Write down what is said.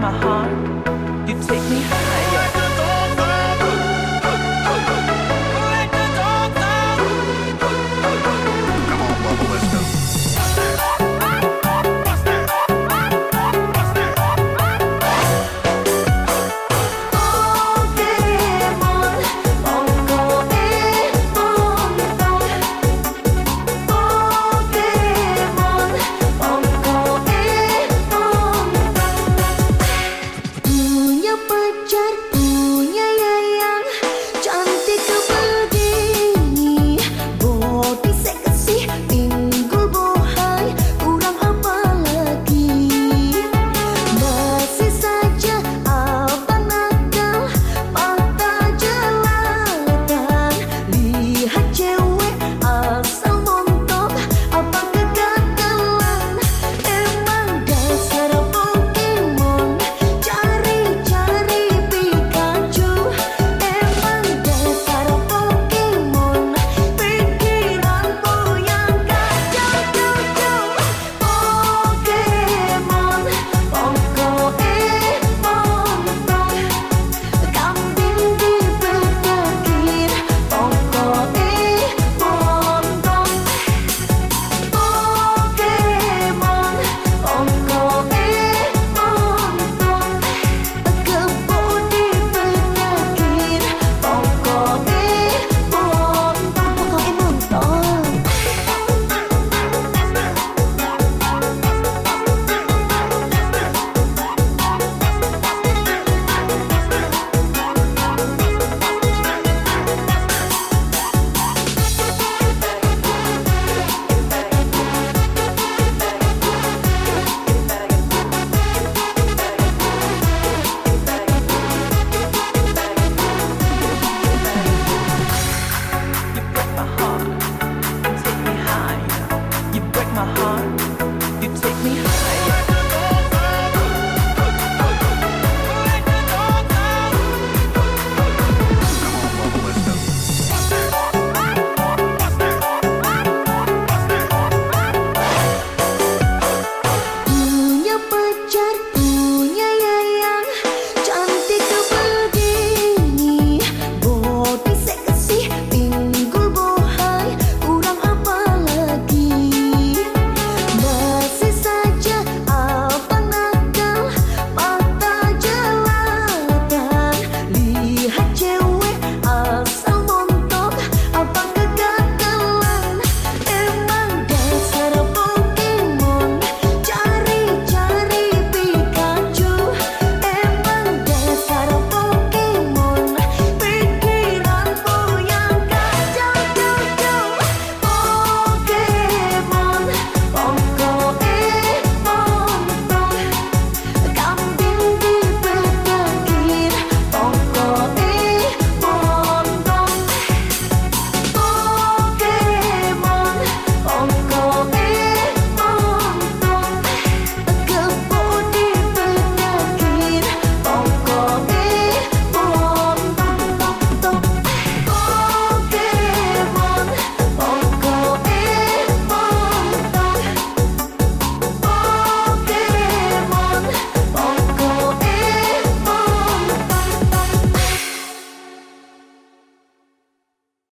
my heart, you take me high.